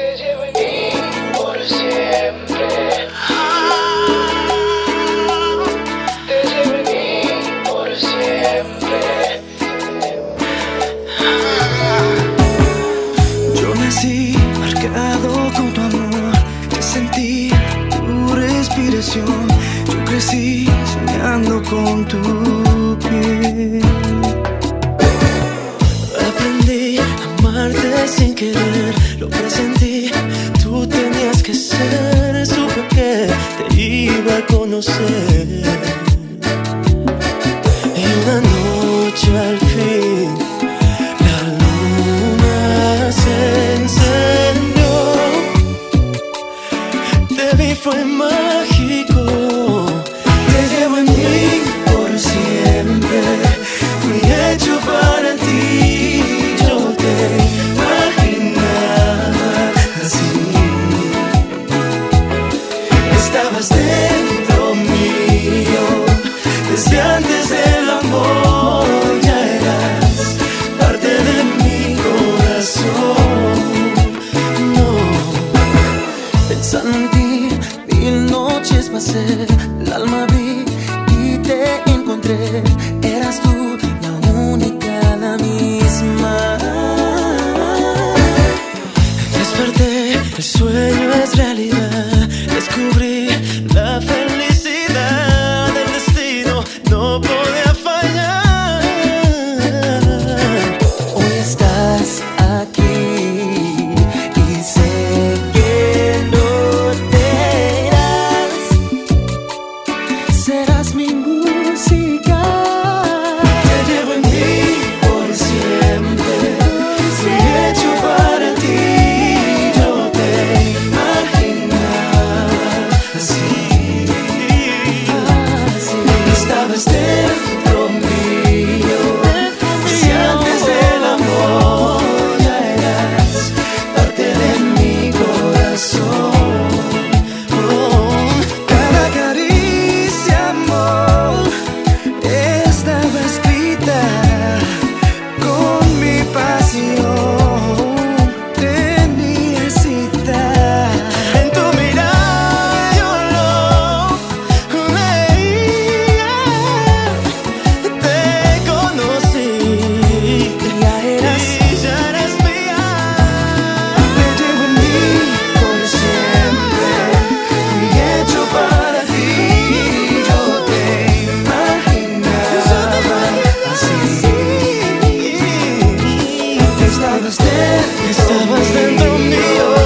Te llevo en mí por siempre. Te llevo en mí por siempre. Yo nací marcado con tu amor, que sentí tu respiración. Yo crecí soñando con tu iba a conocer. Y una noche al fin. La luna se encendió, te vi fue mágico, antes del amor ya eras parte de mi corazón. No, pensando en ti, mil noches pasé, el alma vi y te encontré. Eras tú la única, la misma. Desperté, el sueño Serás mi estabas dentro mío.